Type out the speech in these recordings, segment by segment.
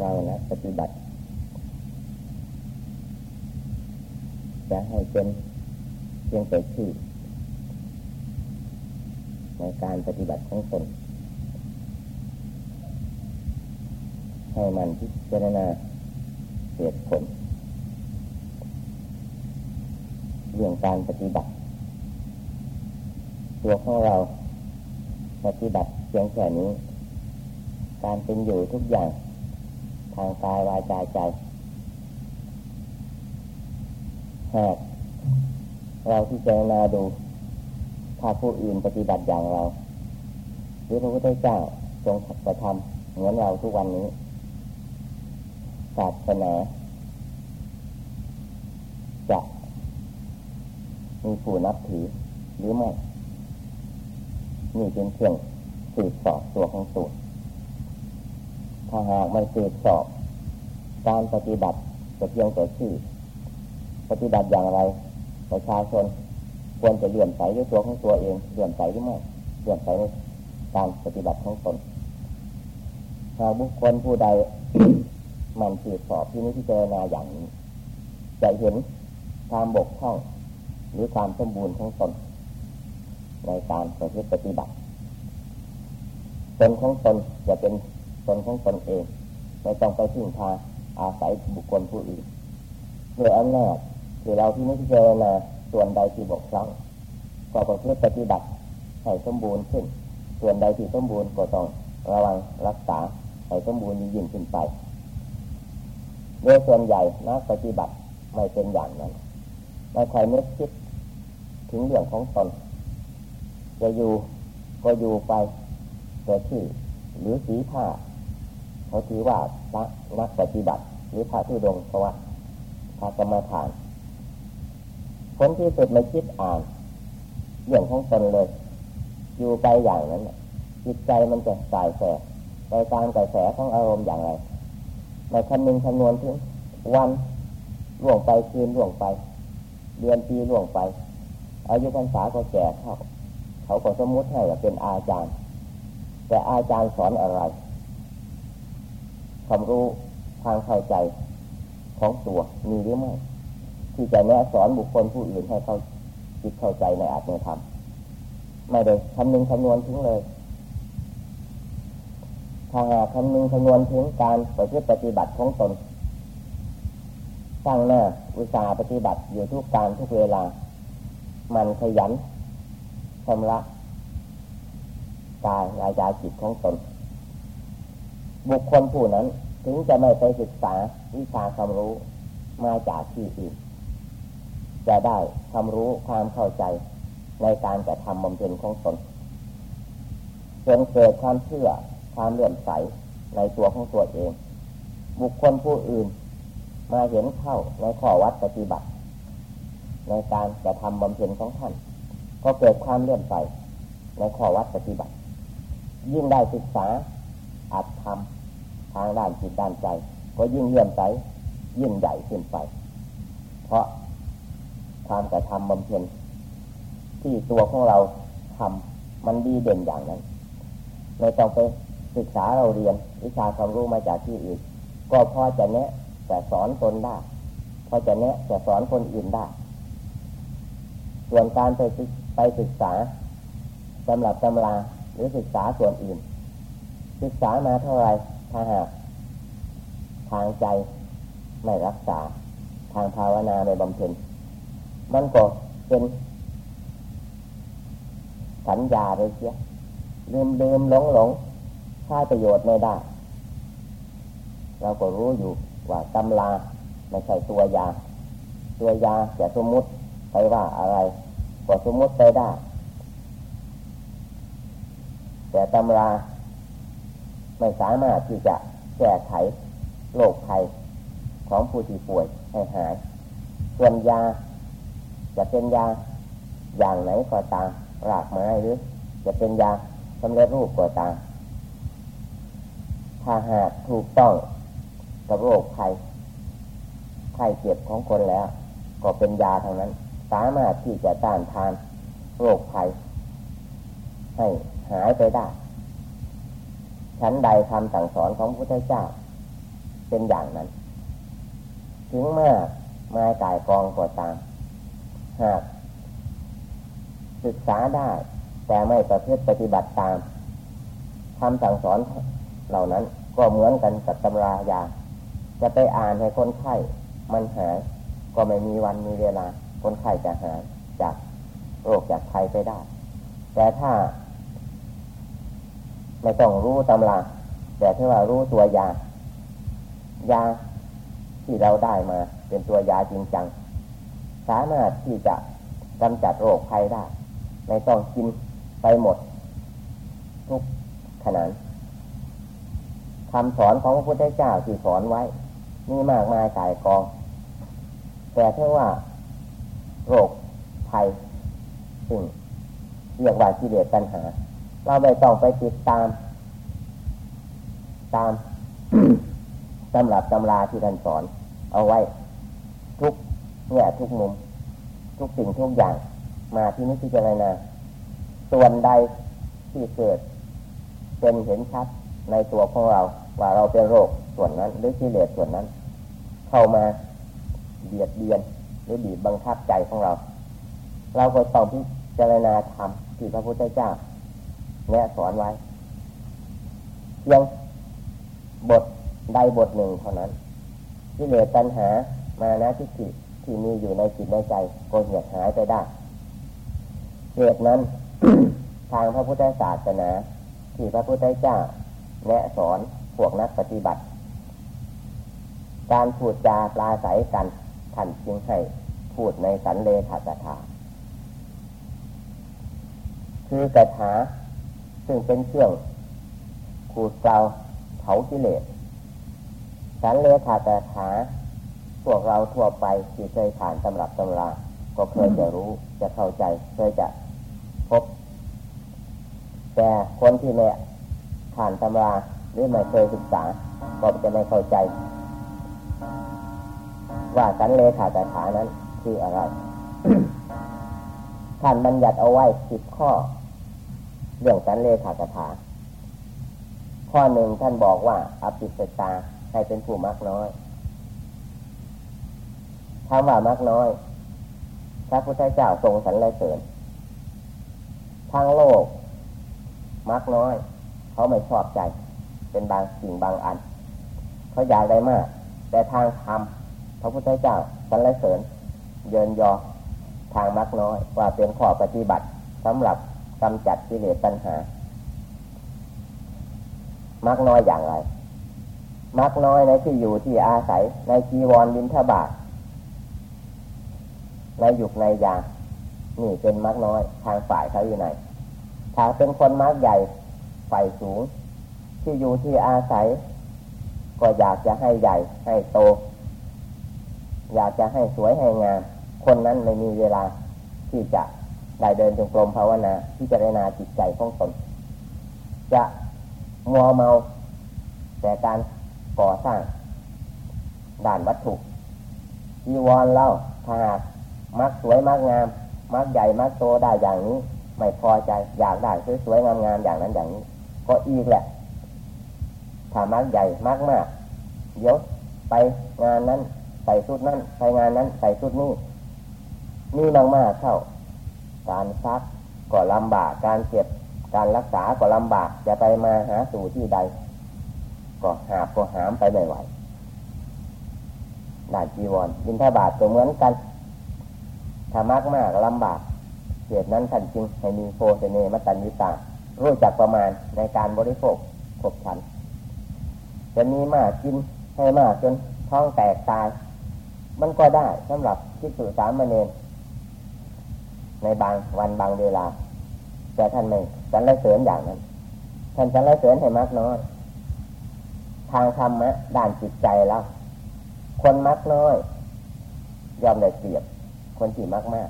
เรานะปฏิบัติ จะให้เป็นเพียงแต่ชื่อในการปฏิบัติของตนให้มันพิจารณาเหตุผลเรื่องการปฏิบัติ ตัวของเราปฏิบัติเพียงแค่นี้ การเป็นอยู่ทุกอย่าง ทางกายวาจาใจหากเราที่เจรณาดู ถ้าผู้อื่นปฏิบัติอย่างเรา หรือพระพุทธเจ้าทรงกระทำเหมือนเราทุกวันนี้ศาสนาจะมีผู้นับถือหรือไม่นี่เป็นเพียงสืบสอบตัวของตัว ถ้าหากไม่สืบสอบ การปฏิบัติจะเพียงแต่ชื่อ ปฏิบัติอย่างไร ประชาชนควรจะเลื่อมใสด้วยตัวของตัวเองเลื่อมใสหรือไม่เลื่อมใสในการปฏิบัติของตนหากบุคคลผู้ใดมันสืบสอบที่นี้ที่เจรนาอย่างนี้จะเห็นความบกพร่องหรือความสมบูรณ์ของตนในการปรปฏิบัติตนของตนจะเป็น ตนของตนเอง ไม่ต้องไปพึ่งพาอาศัยบุคคลผู้อื่นโดยอำนาจที่เราที่นี้ที่เจรนาส่วนใดที่บกพร่องก็ประพฤติปฏิบัติให้สมบูรณ์ขึ้น ส่วนใดที่สมบูรณ์ก็ต้องระวังรักษาให้สมบูรณ์ยิ่งขึ้นไปโดยส่วนใหญ่นักปฏิบัติไม่เป็นอย่างนั้นไม่ค่อยนึกคิดถึงเรื่องของตนจะอยู่ก็อยู่ไปแต่ที่หรือสีผ้า เขาถือว่าพระนักปฏิบัติ หรือพระที่ดงเพราะว่าพระกรรมฐานคนที่สุดไม่คิดอ่านเรื่องของตนเลย อยู่ไปอย่างนั้นจิตใจมันจะสายแสไปตามกระแสของอารมณ์อย่างไรในคำนึงคำนวณถึงวันล่วงไปคืนล่วงไป เดือนปีล่วงไป อายุพรรษาก็แก่เข้า เขาก็สมมติให้ว่าเป็นอาจารย์ แต่อาจารย์สอนอะไร ความรู้ทางเข้าใจของตัวมีหรือไม่ที่จะแนะสอนบุคคลผู้อื่นให้เขาจิตเข้าใจในอาจในธรรมไม่ได้คำนึงคำนวณถึงเลย ถ้าหากคำนึงคำนวณถึงการปฏิปฏิบัติของตนสร้างหน้าอุตสาห์ปฏิบัติอยู่ทุกการทุกเวลา มันขยันชำระกายวาจาจิตของตน บุคคลผู้นั้น ถึงจะไม่ไปศึกษาวิชาความรู้มาจากที่อื่นจะได้ความรู้ความเข้าใจในการกระทำบำเพ็ญของตนจนเกิดความเชื่อความเลื่อมใสในตัวของตัวเอง บุคคลผู้อื่น มาเห็นเข้าในข้อวัดปฏิบัติ ในการกระทำบำเพ็ญของท่าน ก็เกิดความเลื่อมใสในข้อวัดปฏิบัติ ยิ่งได้ศึกษาอัดทำ ทางด้านจิตด้านใจ ก็ยิ่งเลื่อมใสยิ่งใหญ่ขึ้นไป เพราะความกระทำบำเพ็ญที่ตัวของเราทำมันดีเด่นอย่างนั้นไม่ต้องไปศึกษาเราเรียน วิชาความรู้มาจากที่อื่น ก็พอจะแนะแต่สอนตนได้พอจะแนะแต่สอนคนอื่นได้ ส่วนการไปไปศึกษาสำหรับตำราหรือศึกษาส่วนอื่น ศึกษามาเท่าไร ถ้าหากทางใจไม่รักษา ทางภาวนาในบำเพ็ญมันก็เป็นสัญญาเลยเชียลืมลืมหลงหลงใช้ประโยชน์ไม่ได้ เราก็รู้อยู่ว่าตำลาไม่ใช่ตัวยา ตัวยาจะสมมุติไปว่าอะไรก็สมมุติไปได้ แต่ตำรา ไม่สามารถที่จะแก้ไขโรคภัยของผู้ที่ป่วยให้หาย ส่วนยาจะเป็นยาอย่างไหนก็ตามรากไม้หรือ จะเป็นยาสำเร็จรูปก็ตามถ้าหากถูกต้องกับโรคภัยไข้เจ็บของคนแล้ว ก็เป็นยาทางนั้น สามารถที่จะต้านทานโรคภัยให้หายไปได้ ชั้นใดคำสั่งสอนของพระพุทธเจ้า เป็นอย่างนั้น ถึงเมื่อมากายกองกว่าตามหากศึกษาได้ แต่ไม่ประพฤติปฏิบัติตามคำสั่งสอนเหล่านั้นก็เหมือนกันกับตำรายา จะไปอ่านให้คนไข้มันหาย ก็ไม่มีวันมีเวลา คนไข้จะหายจากโรคจากภัยไปได้ แต่ถ้า ไม่ต้องรู้ตำราแต่ถ้าว่ารู้ตัวยายาที่เราได้มา เป็นตัวยาจริงจังสามารถที่จะกำจัดโรคภัยได้ ไม่ต้องกินไปหมด ทุกขนาดคำสอนของพระพุทธเจ้าที่สอนไว้ มีมากมายกายกอง แต่ถ้าว่า โรคภัยซึ่งเรียกว่ากิเลสปัญหา เราไม่ต้องไปติดตาม ตามตำรับตำราที่ท่านสอน เอาไว้ ทุกแง่ทุกมุม ทุกสิ่งทุกอย่าง มาที่นี้ที่จะไรนาส่วนใดที่เกิด เป็นเห็นชัดในตัวของเรา ว่าเราเป็นโรคส่วนนั้น หรือกิเลสส่วนนั้น เข้ามาเบียดเบียนหรือบีบบังคับใจของเรา เราก็ต้องพิจารณาธรรมที่พระพุทธเจ้า แนะสอนไว้เพียงบทใดบทหนึ่งเท่านั้นกิเลสตัณหามานะทิฏฐิที่มีอยู่ในจิตในใจก็เหียดหายไปได้เหตุนั้น ทางพระพุทธศาสนา ที่พระพุทธเจ้าแนะสอนพวกนักปฏิบัติ การพูดจาปลาใสกันท่านจึงให้พูดในสันเลขาสถาคือกระถา ซึ่งเป็นเครื่องขูดเกลาเผากิเลสสันเลขาแตถาพวกเราทั่วไปที่เคยผ่านตำรับตำราก็เคยจะรู้จะเข้าใจเคยจะพบ แต่คนที่ไม่ผ่านตำราหรือไม่เคยศึกษา ก็จะไม่เข้าใจ ว่าสันเลขาแตถานั้นคืออะไรท่านบัญญัติเอาไว้สิบข้อ เรื่องสันเลขาตถาข้อหนึ่งท่านบอกว่าอภิสตาให้เป็นผู้มักน้อยคำว่ามักน้อย พระพุทธเจ้าทรงสรรเสริญทางโลก มักน้อย เขาไม่ชอบใจ เป็นบางสิ่งบางอัน เขาอยากได้มาก แต่ทางธรรมพระพุทธเจ้าสรรเสริญ เยินยอทางมักน้อยว่าเป็นข้อปฏิบัติสำหรับ กำจัดกิเลสปัญหา มักน้อยอย่างไร มักน้อยในที่อยู่ที่อาศัยในจีวรบินทบาทในหยุกในยา นี่เป็นมักน้อยทางฝ่ายเขาอยู่ไหนถ้าเป็นคนมักใหญ่ฝ่ายสูง ที่อยู่ที่อาศัย ก็อยากจะให้ใหญ่ให้โต อยากจะให้สวยให้งามคนนั้นไม่มีเวลาที่จะ ได้เดินจงกรมภาวนาที่จะได้นาจิตใจของตนจะมัวเมาแต่การก่อสร้างด่านวัตถุจีวรเล่าถ้าหากมักสวยมักงาม มักใหญ่มักโตได้อย่างนี้ ไม่พอใจอยากได้สวยๆงามๆอย่างนั้นอย่างนี้ ก็อีกแหละถ้ามักใหญ่มักมากเดี๋ยวไปงานนั้นใส่ชุดนั้นไปงานนั้นใส่ชุดนี้นี่มากมากเข้า การซักก็ลำบาก การเก็บ การรักษาก็ลำบาก จะไปมาหาสู่ที่ใด ก็หาบก็หามไปไม่ไหวด่าจีวรบินทบาทก็เหมือนกัน ถ้ามากมากลำบากเหตุนั้นท่านจึงให้มีโฟเซเนมัตัญญิตารู้จักประมาณในการบริโภคขบฉัน จะมีมากกินให้มากจนท้องแตกตาย มันก็ได้สำหรับที่สุสามเณร ในบางวันบางเวลา แต่ท่านไม่สรรเสริญอย่างนั้น ท่านสรรเสริญให้มากน้อย ทางธรรมะด้านจิตใจแล้ว คนมักน้อย ยอมได้เสียบ คนที่มากมาก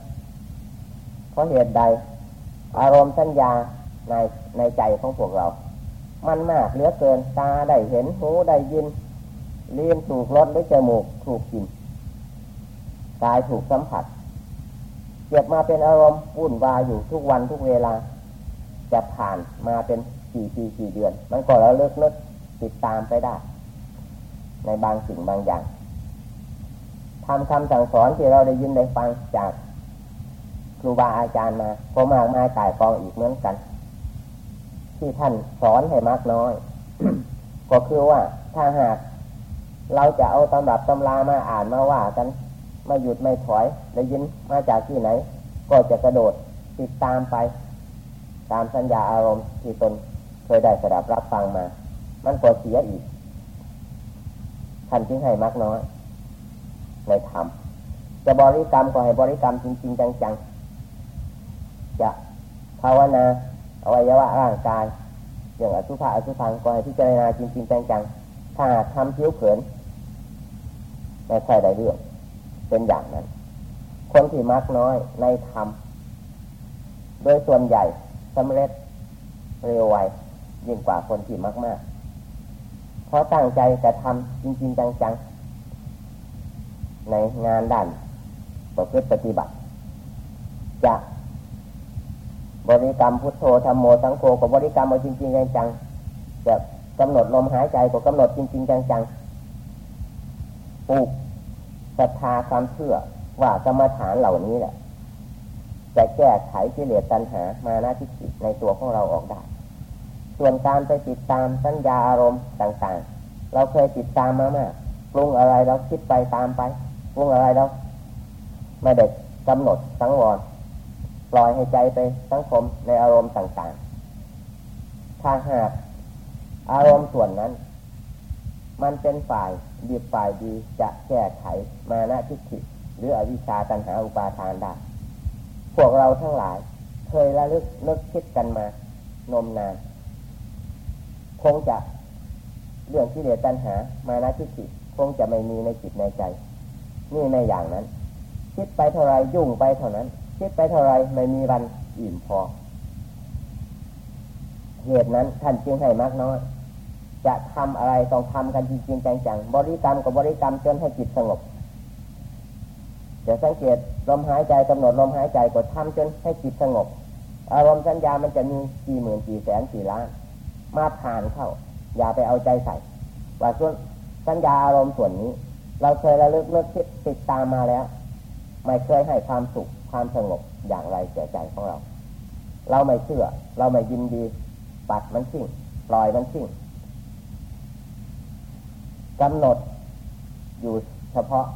เพราะเหตุใด อารมณ์สัญญาในในใจของพวกเรา มันมากเหลือเกินตาได้เห็นหูได้ยินลิ้นถูกรสหรือจมูกถูกกินกายถูกสัมผัส เก็บมาเป็นอารมณ์วุ่นวายอยู่ทุกวันทุกเวลา จะผ่านมาเป็นกี่ปีกี่เดือน มันก็แล้วเลิกนึกติดตามไปได้ ในบางสิ่งบางอย่างทำคำสั่งสอนที่เราได้ยินได้ฟังจากครูบาอาจารย์มาก็มากมายกายกองอีกเหมือนกัน ที่ท่านสอนให้มากน้อย ก็คือว่าถ้าหากเราจะเอาตำรับตำรามาอ่านมาว่ากัน ไม่หยุดไม่ถอยได้ยินมาจากที่ไหน ก็จะกระโดดติดตามไป ตามสัญญาอารมณ์ที่ตนเคยได้สดับรับฟังมา มันก็เสียอีกท่านจึงให้มากน้อยในธรรมจะบริกรรมก็ให้บริกรรมจริง ๆ จังๆจะภาวนาอวัยวะร่างกาย อย่างอสุภะอสุพังก็ให้พิจารณาจริง ๆ จังๆถ้าทำผิวเผินไม่ค่อยได้เรื่อง เป็นอย่างนั้น คนที่มักน้อยในธรรมโดยส่วนใหญ่สำเร็จเร็วไวยิ่งกว่าคนที่มากมากเพราะตั้งใจจะทำจริง ๆ จังๆ ในงานด้านประพฤติปฏิบัติ จะบริกรรมพุทโธธรรมโมสังโฆกับบริกรรมเอาจริง ๆ จังๆจะกำหนดลมหายใจก็กำหนดจริง ๆ จังๆปลูก ศรัทธาความเชื่อว่ากรรมฐานเหล่านี้แหละจะแก้ไขกิเลสตัณหามานาทิฏฐิในตัวของเราออกได้ ส่วนการไปติดตามสัญญาอารมณ์ต่างๆ เราเคยติดตามมามากปรุงอะไรเราคิดไปตามไปปรุงอะไรเราไม่ได้กำหนดสังวรปล่อยให้ใจไปสังคมในอารมณ์ต่างๆ ถ้าหากอารมณ์ส่วนนั้น มันเป็นฝ่ายดีฝ่ายดีจะแก้ไขมานะทิฏฐิหรืออวิชชาตัณหาอุปาทานได้ พวกเราทั้งหลาย เคยระลึกนึกคิดกันมานมนาน คงจะเรื่องที่เหลือตัณหามานะทิฏฐิคงจะไม่มีในจิตในใจ นี่ในอย่างนั้น คิดไปเท่าไรยุ่งไปเท่านั้น คิดไปเท่าไรไม่มีวันอิ่มพอ เหตุนั้นท่านจึงให้มากน้อย จะทำอะไรต้องทำกันจริงๆจังๆบริกรรมกับบริกรรมจนให้จิตสงบจะสังเกตลมหายใจกำหนดลมหายใจกดทำจนให้จิตสงบ อารมณ์สัญญามันจะมีกี่หมื่นกี่แสนกี่ล้านมาผ่านเข้า อย่าไปเอาใจใส่ ว่าส่วนสัญญาอารมณ์ส่วนนี้ เราเคยระลึกเลิกคิดติดตามมาแล้ว ไม่เคยให้ความสุขความสงบอย่างไรแก่ใจของเรา เราไม่เชื่อ เราไม่ยินดี ปัดมันทิ้งปล่อยมันทิ้ง กำหนดอยู่เฉพาะ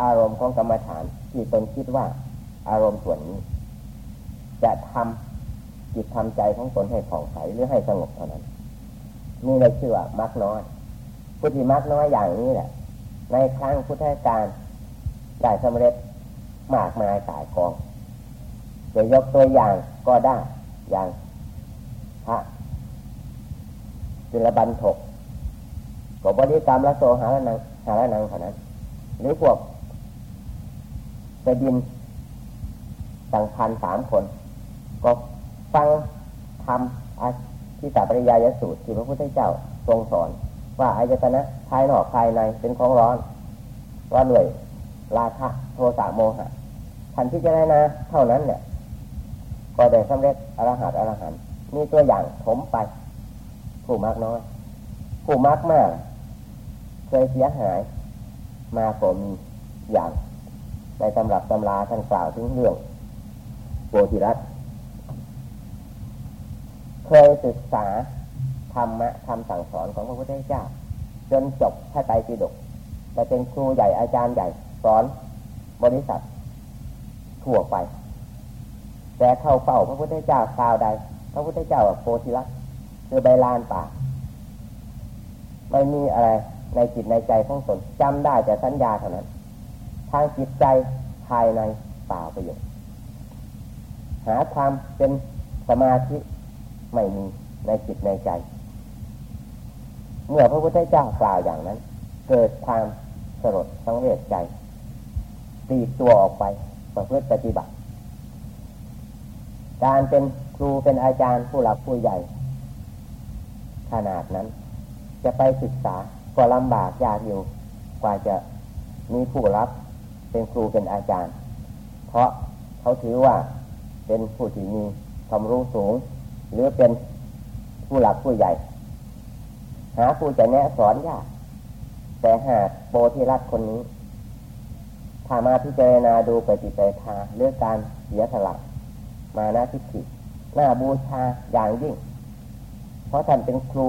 อารมณ์ของกรรมฐานที่ตนคิดว่าอารมณ์ส่วนนี้ จะทำจิตทำใจของตนให้ผ่องใสหรือให้สงบเท่านั้นนี่เลยชื่อว่ามักน้อยพุทธิมักน้อยอย่างนี้แหละ ในครั้งพุทธการได้สำเร็จมากมายสายกองจะยกตัวอย่างก็ได้อย่างพระจิรบันทก ก็บริกรรมละโซหาละนังหาละนังเท่านั้น หรือพวกไปดินต่างพันสามคน ก็ฟังทำอาทิตาปริยายสูตรที่พระพุทธเจ้าทรงสอน ว่าอายตนะภายนอกภายในเป็นของร้อน ว่าด้วยราคะโทสะโมหะทันที่จะได้นะ เท่านั้นเนี่ยก็ได้สำเร็จอรหัตอรหันมีตัวอย่างผมไป ผู้มากน้อย ผู้มากมาก เคยเสียหาย มาผมอย่างในตำรับตำราท่านกล่าวถึงเรื่องโพธิรัตเคยศึกษาธรรมะคำสั่งสอนของพระพุทธเจ้า จนจบพระไตรปิฎกแต่เป็นครูใหญ่อาจารย์ใหญ่สอนบริษัททั่วไป แต่เข้าเฝ้าพระพุทธเจ้าคราวใด พระพุทธเจ้าโพธิรัตคือใบลานป่า ไม่มีอะไร ในจิตในใจของตนจำได้แต่สัญญาเท่านั้น ทางจิตใจภายในเปล่าประโยชน์หาความเป็นสมาธิไม่มีในจิตในใจ เมื่อพระพุทธเจ้ากล่าวอย่างนั้น เกิดความสลดสังเวชใจตีตัวออกไปประพฤติปฏิบัติ การเป็นครูเป็นอาจารย์ผู้หลักผู้ใหญ่ ขนาดนั้น จะไปศึกษา ก็ลำบากยากอยู่ กว่าจะมีผู้รับเป็นครูเป็นอาจารย์ เพราะเขาถือว่าเป็นผู้ที่มีความรู้สูง หรือเป็นผู้หลักผู้ใหญ่ หาผู้จะแนะสอนยากแต่หากโปธิรัตคนนี้ถ้ามาพิจารณาดูปฏิปทาเรื่องการเสียสละมานะทิฏฐิหน้าบูชาอย่างยิ่ง เพราะท่านเป็นครู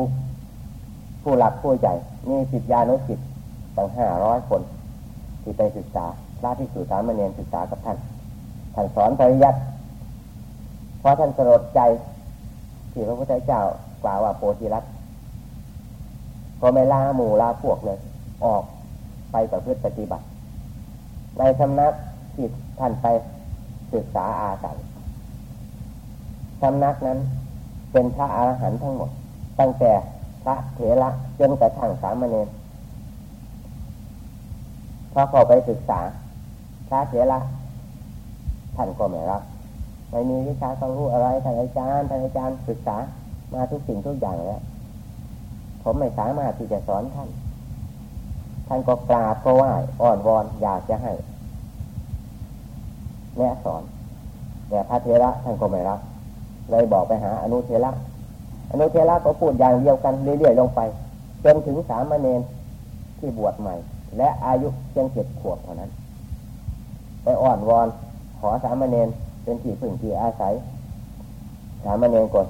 ผู้หลักผู้ใหญ่มีสิทธิานุสิทธิ์ตั้งห้าร้อยคนที่ไปศึกษาพระที่สู่สามเณรศึกษากับท่าน ท่านสอนปริยัติเพราะท่านสลดใจ ที่พระพุทธเจ้ากล่าวว่าโพธิรัตก็ไม่ลาหมู่ลาพวกเลย ออกไปประพฤติปฏิบัติ ในสำนักที่ท่านไปศึกษาอาศัยสำนักนั้นเป็นพระอาหารหันต์ทั้งหมด ตั้งแต่ พระเถระจนกระทั่งสามเณรพอเข้าไปศึกษา พระเถระท่านก็ไม่รับไม่มีวิชาความรู้อะไรท่านอาจารย์ท่านอาจารย์ศึกษามาทุกสิ่งทุกอย่างแล้วผมไม่สามารถที่จะสอนท่าน ท่านก็กราบก็ไหว้อ่อนวอนอยากจะให้แนะสอนแต่พระเทระท่านก็ไม่รับ เลยบอกไปหาอนุเทระ อนุเทระก็พูดอย่างเดียวกันเรื่อยๆลงไปจนถึงสามเณรที่บวชใหม่ และอายุเพียงเจ็ดขวบเท่านั้น ไปอ่อนวอนขอสามเณรเป็นที่พึ่งที่อาศัย สามเณรกด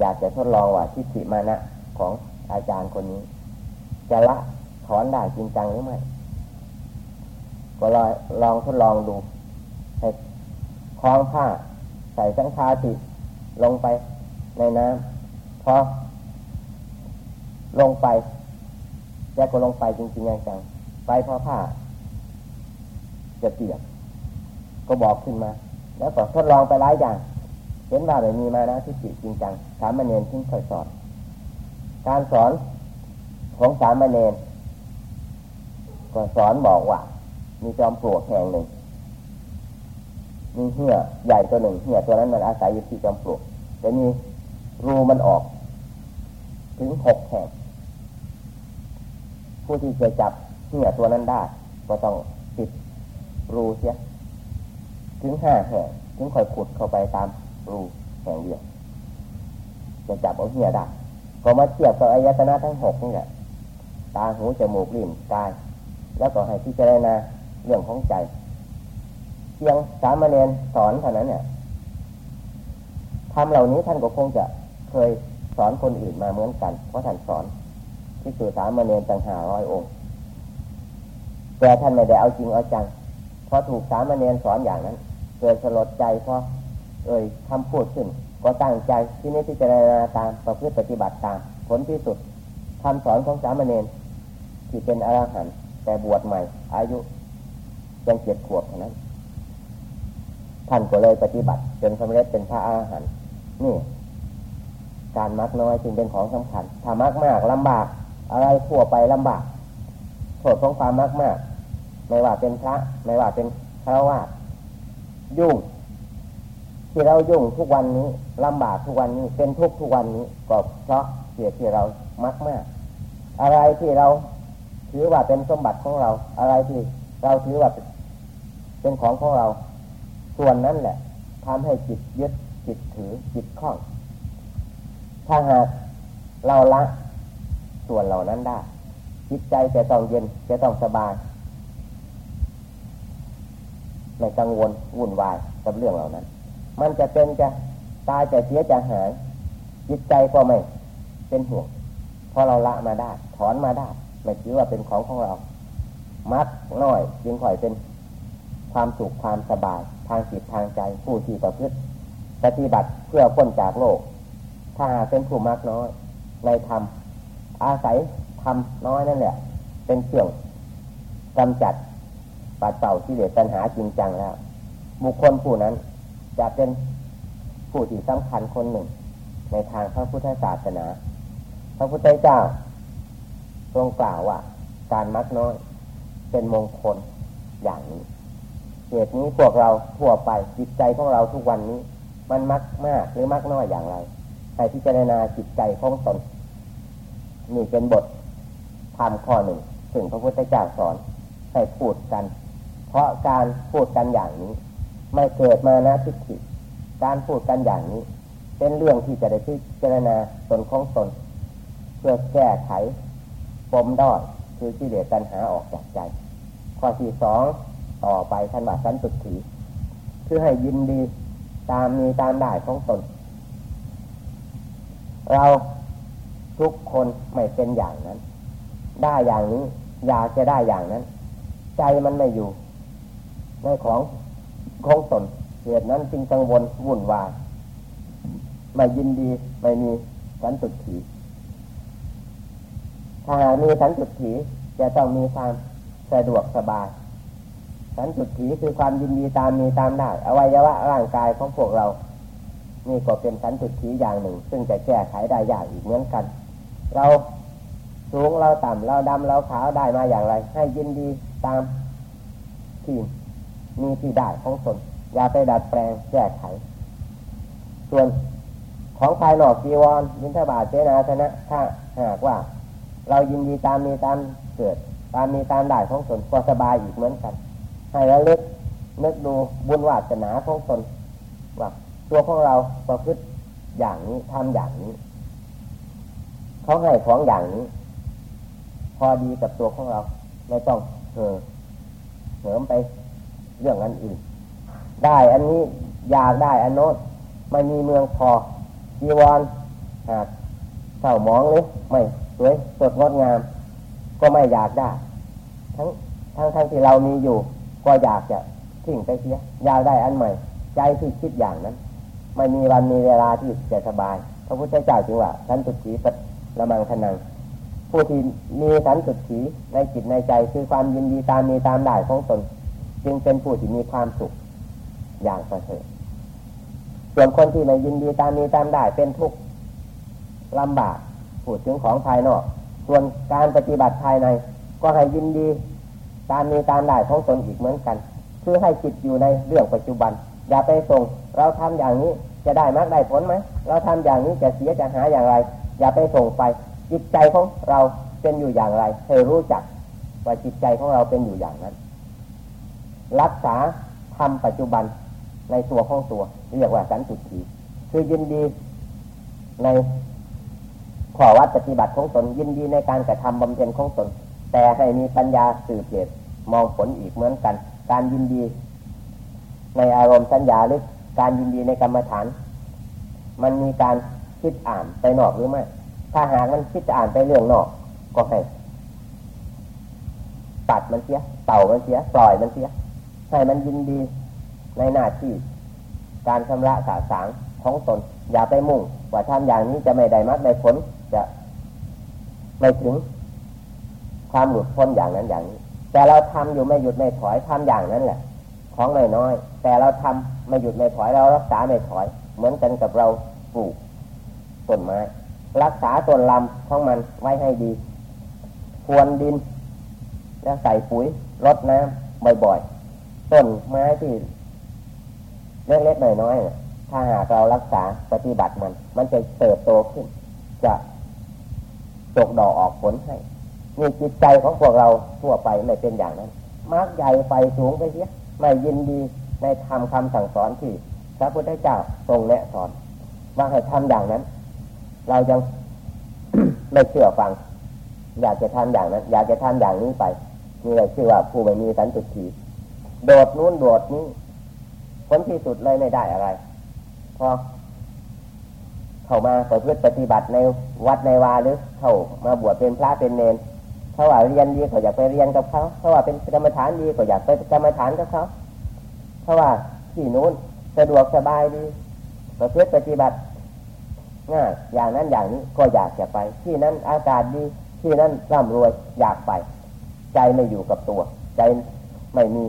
อยากจะทดลองว่าทิฏฐิมานะของอาจารย์คนนี้ จะละถอนได้จริงจังหรือไม่ก็ลองลองทดลองดูให้คล้องผ้าใส่สังฆาติลงไปในน้ำ พอลงไปแกก็ลงไปจริงๆจังไปพอผ้าจะเปียกก็บอกขึ้นมา แล้วก็ทดลองไปหลายอย่างเห็นว่าไม่มีมานะที่จิจริงจังสามเณรที่เคยสอน การสอนของสามเณรก็สอนบอกว่า มีจอมปลวกแห่งหนึ่งมีเหี้ยใหญ่ตัวหนึ่งเหี้ยตัวนั้นมันอาศัยอยู่ที่จอมปลวกแต่มีรูมันออก ถึงหกแห่งผู้ที่จะจับเหี้ยตัวนั้นได้ ก็ต้องปิดรูเสีย ถึงห้าแห่งถึงค่อยขุดเข้าไปตามรูแห่งเดียวจะจับเอาเหี้ยได้ก็มาเทียบกับอายตนะทั้งหกนี่แหละตาหูจมูกลิ้นกาย แล้วก็ให้พิจารณาเรื่องของใจเพียงสามเณรสอนเท่านั้นเนี่ยทำเหล่านี้ท่านก็คงจะเคย สอนคนอื่นมาเหมือนกัน เพราะท่านสอนที่สื่อสามเณรต่างหาร้อยองค์ แต่ท่านไม่ได้เอาจริงเอาจังพอถูกสามเณรสอนอย่างนั้น เกิดสลดใจเพราะเอ่ยคำพูดขึ้น ก็ตั้งใจที่นี้ที่จะนาตามประพฤติปฏิบัติตาม ผลที่สุดคำสอนของสามเณรที่เป็นอรหันต์แต่บวชใหม่ อายุยังเจ็ดขวบเท่านั้นท่านก็เลยปฏิบัติจนสำเร็จเป็นพระอรหันต์นี่ การมักน้อยจึงเป็นของสำคัญ ถ้ามักมากลำบาก อะไรทั่วไปลำบากโทษของความมักมาก ไม่ว่าเป็นพระ ไม่ว่าเป็นพระว่ายุ่ง ที่เรายุ่งทุกวันนี้ลำบากทุกวันนี้ เป็นทุกทุกวันนี้ก็เพราะเหตุที่เรามักมาก อะไรที่เราถือว่าเป็นสมบัติของเรา อะไรที่เราถือว่าเป็นของของเรา ส่วนนั้นแหละทำให้จิตยึดจิตถือจิตคล้อง ถ้าหากเราละส่วนเหล่านั้นได้จิตใจจะต้องเย็นจะต้องสบายไม่กังวลวุ่นวายกับเรื่องเหล่านั้น มันจะเป็นจะตายจะเสียจะหาย จิตใจก็ไม่เป็นห่วงพอเราละมาได้ ถอนมาได้ไม่ถือว่าเป็นของของเรา มัดน้อยจึงค่อยเป็นความสุขความสบาย ทางจิตทางใจผู้ที่ประพฤติปฏิบัติเพื่อพ้นจากโลก ถ้าเป็นผู้มากน้อยในธรรมอาศัยธรรมน้อยนั่นแหละ เป็นเครื่องกำจัดปัดเป่าที่เหลือปัญหาจริงจังแล้วบุคคลผู้นั้น จะเป็นผู้ที่สำคัญคนหนึ่ง ในทางพระพุทธศาสนา พระพุทธเจ้าทรงกล่าวว่า การมักน้อยเป็นมงคลอย่างนี้เหตุนี้พวกเราทั่วไปจิตใจของเราทุกวันนี้ มันมักมากหรือมักน้อยอย่างไร ให้พิจารณาจิตใจของตนนี่เป็นบทธรรมข้อหนึ่งถึงพระพุทธเจ้าสอนให้พูดกัน เพราะการพูดกันอย่างนี้ ไม่เกิดมานะทิฏฐิการพูดกันอย่างนี้ เป็นเรื่องที่จะได้พิจารณาตนของตนเพื่อแก้ไขปมด้อยคือคือกิเลสตัณหาออกจากใจ ข้อที่สองต่อไปท่านว่าสันตุถีคือให้ยินดีตามมีตามได้ของตน เราทุกคนไม่เป็นอย่างนั้น ได้อย่างนี้ อยากจะได้อย่างนั้น ใจมันไม่อยู่ ในของของตนเหตุนั้นจึงกังวลวุ่นวายไม่ยินดีไม่มีสันตุถีถ้าหากมีสันตุถีจะต้องมีความสะดวกสบายสันตุถีคือความยินดีตามมีตามได้อวัยวะร่างกายของพวกเรา นี่ก็เป็นสันตุถีอย่างหนึ่ง ซึ่งจะแก้ไขได้ยากอีกเหมือนกัน เราสูงเราต่ำเราดำเราขาวได้มาอย่างไร ให้ยินดีตามที่มีที่ได้ของตนอย่าไปดัดแปลงแก้ไข ส่วนของภายนอกจีวรยินทบาทเจนาชนะ ถ้าหากว่า เรายินดีตามมีตามเกิด ตามมีตามได้ของตนก็สบายอีกเหมือนกัน ให้ราเลึกนึกดูบุญวาสนาของตนว่า ตัวของเราประพฤติอย่างนี้ทำอย่างนี้เขาให้ของอย่างนี้ พอดีกับตัวของเรา ไม่ต้องเห่อเหิมไปเรื่องอันอื่นได้อันนี้อยากได้อันโน้นไม่มีเมืองพอจีวรหากเศร้ามองหรือไม่สวยสดงดงาม ก็ไม่อยากได้ ทั้งทั้งทั้งที่เรามีอยู่ ก็อยากจะทิ้งไปเสียอยากได้อันใหม่ ใจที่คิดอย่างนั้น ไม่มีวันมีเวลาที่จะสบาย พระพุทธเจ้าจึงว่าสันตุสีปัละมังขนัง ผู้ที่มีสันตุสีในจิตในใจคือความยินดีตามมีตามได้ของตน จึงเป็นผู้ที่มีความสุขอย่างประเสริฐส่วนคนที่ไม่ยินดีตามมีตามได้เป็นทุกข์ลำบากพูดถึงของภายนอก ส่วนการปฏิบัติภายใน ก็ให้ยินดี ตามมีตามได้ของตนอีกเหมือนกัน คือให้จิตอยู่ในเรื่องปัจจุบัน อย่าไปส่ง เราทำอย่างนี้จะได้มากได้ผลไหมเราทำอย่างนี้จะเสียจะหาอย่างไร อย่าไปส่งไป จิตใจของเราเป็นอยู่อย่างไรให้รู้จักว่าจิตใจของเราเป็นอยู่อย่างนั้น รักษาทำปัจจุบันในตัวของตัวเรียกว่าสันติถีคือยินดีในขอวัดปฏิบัติของตนยินดีในการกระทำบำเพ็ญของตน แต่ให้มีปัญญาสืบเหตุมองผลอีกเหมือนกัน การยินดี ในอารมณ์สัญญาหรือการยินดีในกรรมฐาน มันมีการคิดอ่านไปนอกหรือไม่ ถ้าหากมันคิดจะอ่านไปเรื่องนอก ก็ให้ตัดมันเสียเต่ามันเสีย ปล่อยมันเสีย ให้มันยินดีในหน้าที่ การชำระสาสางของตน อย่าไปมุ่ง ว่าทำอย่างนี้จะไม่ได้มัดได้ผลจะไม่ถึงความหลุดพ้นอย่างนั้นอย่างนี้ แต่เราทำอยู่ไม่หยุดไม่ถอยทำอย่างนั้นแหละ ของน้อยๆแต่เราทำไม่หยุดไม่ถอยเรารักษาไม่ถอย เหมือนกันกับเราปลูกต้นไม้รักษาต้นลำของมันไว้ให้ดีพรวนดิน แล้วใส่ปุ๋ยรดน้ำบ่อยๆต้นไม้ที่เล็กๆน้อยๆถ้าหากเรารักษาปฏิบัติมัน มันจะเติบโตขึ้น จะตกดอกออกผลให้นี่จิตใจของพวกเราทั่วไปไม่เป็นอย่างนั้นมากใหญ่ไฟสูงไปเสีย ไม่ยินดีในทำคำสั่งสอนที่พระพุทธเจ้าทรงแนะสอนว่าให้ทำอย่างนั้น เรายังไม่เชื่อฟัง อยากจะทำอย่างนั้น อยากจะทำอย่างนี้ไปนี่เลยชื่อว่าผู้ไม่มีสันติทีโดดนู้นโดดนี้ผลที่สุดเลยไม่ได้อะไร พอเข้ามาประพฤติปฏิบัติในวัดในวาหรือเข้ามาบวชเป็นพระเป็นเนร เขาว่าเรียนดีก็อยากไปเรียนกับเขาเขาว่าเป็นกรรมฐานดีก็อยากไปกรรมฐานกับเขาเขาว่าที่นู้นสะดวกสบายดีประพฤติปฏิบัติง่ายอย่างนั้นอย่างนี้ก็อยากจะไป ที่นั้นอากาศดีที่นั้นร่ำรวยอยากไป ใจไม่อยู่กับตัว ใจไม่มี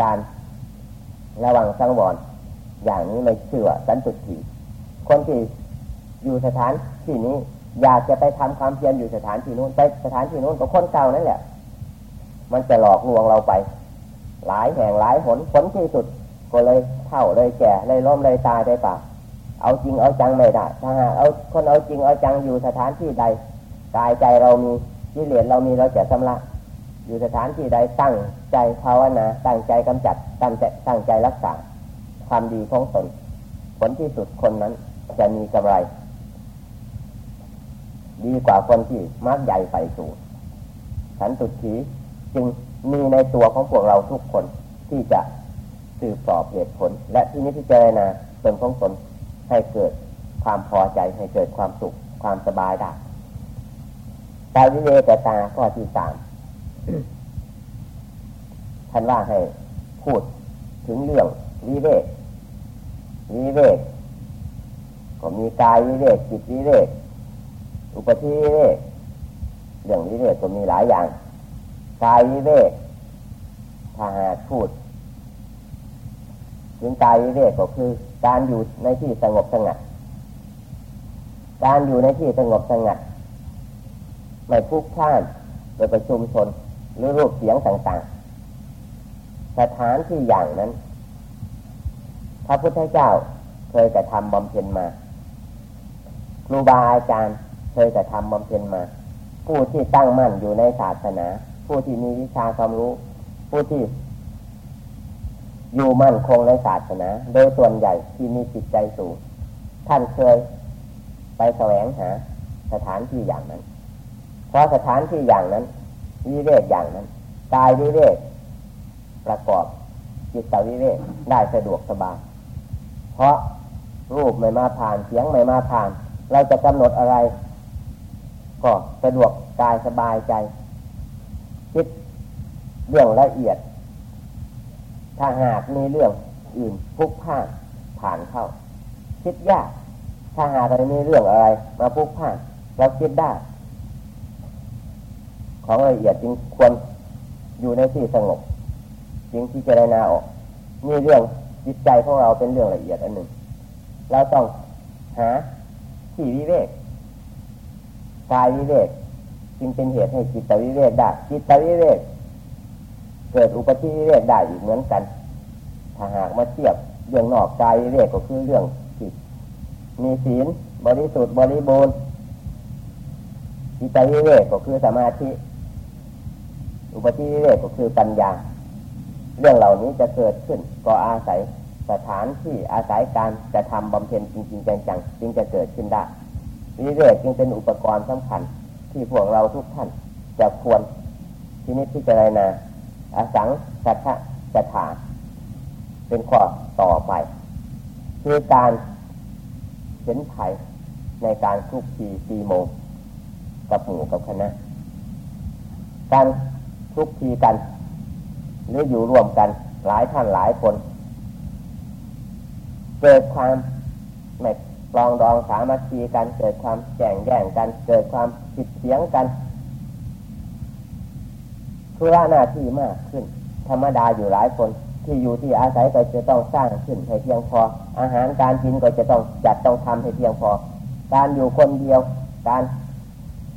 การระวังสังวรอย่างนี้ไม่เชื่อสันตุถีคนที่อยู่สถานที่นี้ อยากจะไปทำความเพียรอยู่สถานที่นู้นไปสถานที่นู้นกับคนเก่านั่นแหละ มันจะหลอกลวงเราไป หลายแห่งหลายผลผลที่สุด ก็เลยเท่าเลยแก่เลยล้มเลยตายได้ปะเอาจริงเอาจังไม่ได้ถ้าหากเอาคนเอาจริงเอาจังอยู่สถานที่ใดกายใจเรามีกิเลสเรามีเราจะชำระอยู่สถานที่ใดตั้งใจภาวนาตั้งใจกำจัดตั้งใจตั้งใจรักษาความดีของตนผลที่สุดคนนั้นจะมีกำไร ดีกว่าคนที่มักใหญ่ไปสูงสันตุถีจึงมีในตัวของพวกเราทุกคนที่จะสืบสอบเหตุผล และที่นี้ที่เจนะตนของตนให้เกิดความพอใจให้เกิดความสุขความสบายได้ตาวิเวกตาข้อที่สามท่านว่าให้พูดถึงเรื่องวิเวกวิเวกก็มีกายวิเวกจิตวิเวก อุปธิเวกเรื่องวิเวกก็มีหลายอย่างกายวิเวกถ้าหากพูดถึงกายวิเวกก็คือ การอยู่ในที่สงบสงัดการอยู่ในที่สงบสงัดไม่พุกพ่านโดยประชุมชนหรือรูปเสียงต่างๆ สถานที่อย่างนั้น พระพุทธเจ้าเคยกระทำบำเพ็ญมาครูบาอาจารย์ เคยกระทำบำเพ็ญมา ผู้ที่ตั้งมั่นอยู่ในศาสนา ผู้ที่มีวิชาความรู้ ผู้ที่อยู่มั่นคงในศาสนา โดยส่วนใหญ่ที่มีจิตใจสูง ท่านเคยไปแสวงหา สถานที่อย่างนั้น เพราะสถานที่อย่างนั้นวิเวกอย่างนั้นกายวิเวกประกอบจิตวิเวกได้สะดวกสบายเพราะรูปไม่มาผ่านเสียงไม่มาผ่าน เราจะกำหนดอะไร ก็สะดวกกายสบายใจ คิดเรื่องละเอียด ถ้าหากมีเรื่องอื่นพุกพ่านผ่านเข้า คิดยาก ถ้าหากเรามีเรื่องอะไร มาพุกพ่านเราคิดได้ ของละเอียดจึงควรอยู่ในที่สงบจึงที่จะได้นาออกมีเรื่องจิตใจของเราเป็นเรื่องละเอียดอันหนึ่งเราต้องหาที่วิเวก กายวิเวกจึงเป็นเหตุให้จิตวิเวกได้ จิตวิเวกเกิดอุปธิวิเวกได้อีกเหมือนกัน ถ้าหากมาเทียบเรื่องนอกกายวิเวกก็คือเรื่องจิตมีศีลบริสุทธิ์บริบูรณ์จิตวิเวกก็คือสมาธิ อุปธิวิเวกก็คือปัญญา เรื่องเหล่านี้จะเกิดขึ้นก็อาศัยสถานที่อาศัยการจะทำบำเพ็ญจริงๆจังๆจึงจะเกิดขึ้นได้ วิเวกจึงเป็นอุปกรณ์สำคัญ ที่พวกเราทุกท่านจะควรที่นี้ที่จะไรนาอสังสัทธะจะถาเป็นข้อต่อไป คือการเห็นไผ่ในการทุกทีตีโมงกับหมู่กับคณะ การทุกทีกัน หรืออยู่ร่วมกันหลายท่านหลายคน เกิดความไม่ ปลองดองสามัคคีกันเกิดความแข่งแย่งกันเกิดความผิดเสียงกันธุระหน้าที่มากขึ้น ธรรมดาอยู่หลายคนที่อยู่ที่อาศัยก็จะต้องสร้างขึ้นให้เพียงพอ อาหารการกินก็จะต้องจัดต้องทำให้เพียงพอ การอยู่คนเดียวการ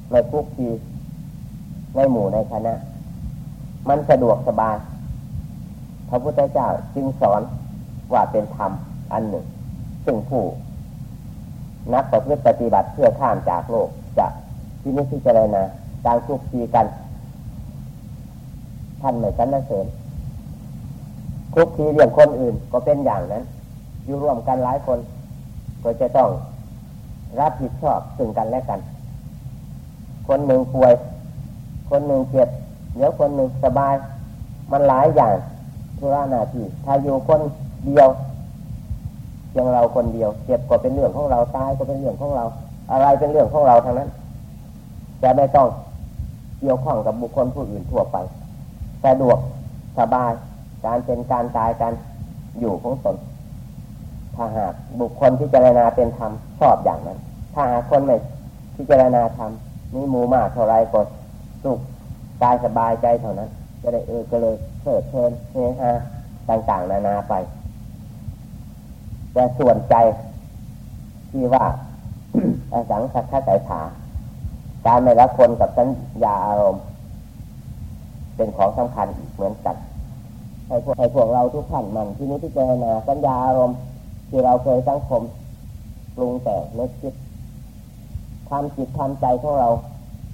ไม่คุกคีในหมู่ในคณะ มันสะดวกสบายพระพุทธเจ้าจึงสอนว่าเป็นธรรมอันหนึ่ง ซึ่งผู้ นักปฏิบัติเพื่อข้ามจากโลกจะที่นี้ที่จะเลยนะการคุกคีกันท่านไม่สรรเสริญคุกคีเรื่องคนอื่นก็เป็นอย่างนั้น อยู่ร่วมกันหลายคน ก็จะต้องรับผิดชอบซึ่งกันและกัน คนหนึ่งป่วย คนหนึ่งเจ็บเดี๋ยวคนหนึ่งสบาย มันหลายอย่างธุระหน้าที่ถ้าอยู่คนเดียว พียงเราคนเดียวเจ็บก็เป็นเรื่องของเราตายก็เป็นเรื่องของเรา อะไรเป็นเรื่องของเราทั้งนั้นจะไม่ต้องเกี่ยวข้องกับบุคคลผู้อื่นทั่วไปสะดวกสบายการเป็นการตายกันอยู่ของตนถ้าหากบุคคลที่เจรณาเป็นธรรมชอบอย่างนั้น ถ้าหากคนไม่ที่เจรณาธรรมมีมูมากเท่าไรก็สุขกายสบายใจเท่านั้น จะได้เออก็เลยเพิดเพลินเฮฮาต่างๆ นานาไป แต่ส่วนใจที่ว่าอสังสัทธใจถาการไม่ละคนกับสัญญาอารมณ์ เป็นของสำคัญเหมือนกันให้พวกให้พวกเราทุกท่านมันที่นี้ที่เจนาสัญญาอารมณ์ ที่เราเคยสังคมปรุงแต่งนึกคิดทำจิตทำใจของเรา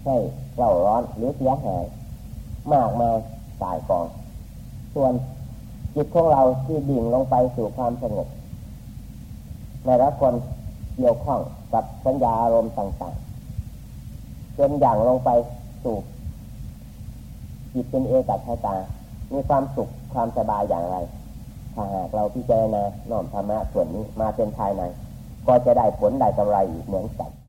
ให้เร่าร้อนหรือเสียหายมากมายสายกอง ส่วนจิตของเราที่ดิ่งลงไปสู่ความสงบ ในละคนเกี่ยวข้องกับสัญญาอารมณ์ต่างๆจนอย่างลงไปสู่จิตเป็นเอกัตตา มีความสุขความสบายอย่างไร ถ้าหากเราพิจารณาน้อมธรรมะส่วนนี้มาเป็นภายใน ก็จะได้ผลได้กำไรอีกเหมือนกัน